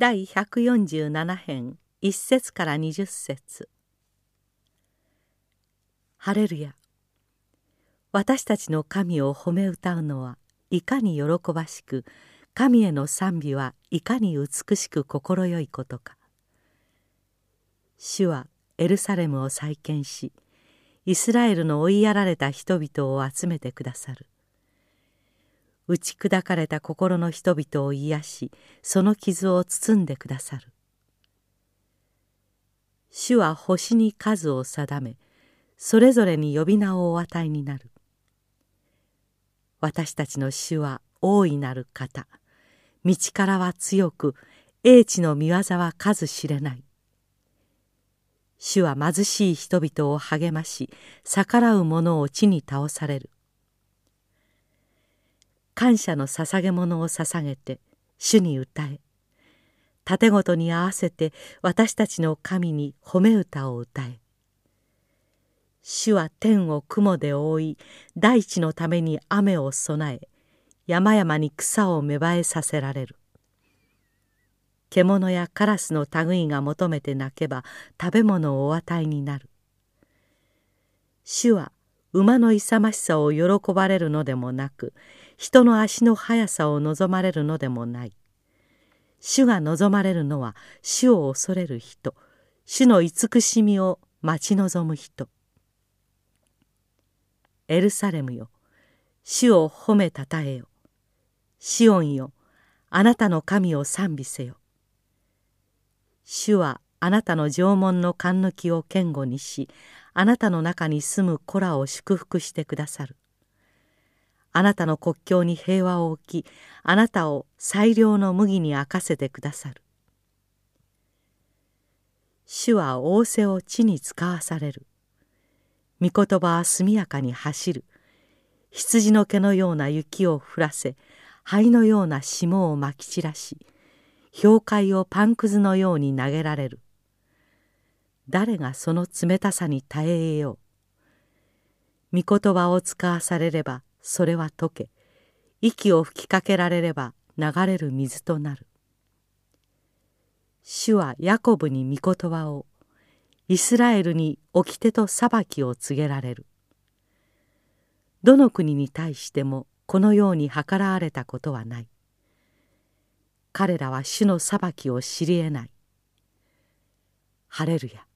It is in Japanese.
第147編1節から20節。ハレルヤ。私たちの神を褒め歌うのはいかに喜ばしく神への賛美はいかに美しく快いことか。主はエルサレムを再建しイスラエルの追いやられた人々を集めてくださる。打ち砕かれた心の人々を癒しその傷を包んでくださる。主は星に数を定めそれぞれに呼び名をお与えになる。私たちの主は大いなる方。道からは強く英知の見業は数知れない。主は貧しい人々を励まし逆らう者を地に倒される。感謝の捧げ物を捧げて主に歌え。盾ごとに合わせて私たちの神に褒め歌を歌え。主は天を雲で覆い大地のために雨を備え山々に草を芽生えさせられる。獣やカラスの類が求めて鳴けば食べ物をお与えになる。主は馬の勇ましさを喜ばれるのでもなく人の足の速さを望まれるのでもない。主が望まれるのは主を恐れる人。主の慈しみを待ち望む人。エルサレムよ主を褒めたたえよ。シオンよあなたの神を賛美せよ。主はあなたの縄文の勘抜きを堅固にしあなたの中に住む子らを祝福してくださる。あなたの国境に平和を置きあなたを最良の麦に明かせてくださる。主は仰せを地に使わされる。御言葉は速やかに走る。羊の毛のような雪を降らせ灰のような霜をまき散らし氷塊をパンくずのように投げられる。誰がその冷たさに耐えよう。御言葉を使わされればそれは溶け息を吹きかけられれば流れる水となる。主はヤコブに御言葉をイスラエルに掟と裁きを告げられる。どの国に対してもこのように計らわれたことはない。彼らは主の裁きを知りえない。ハレルヤ。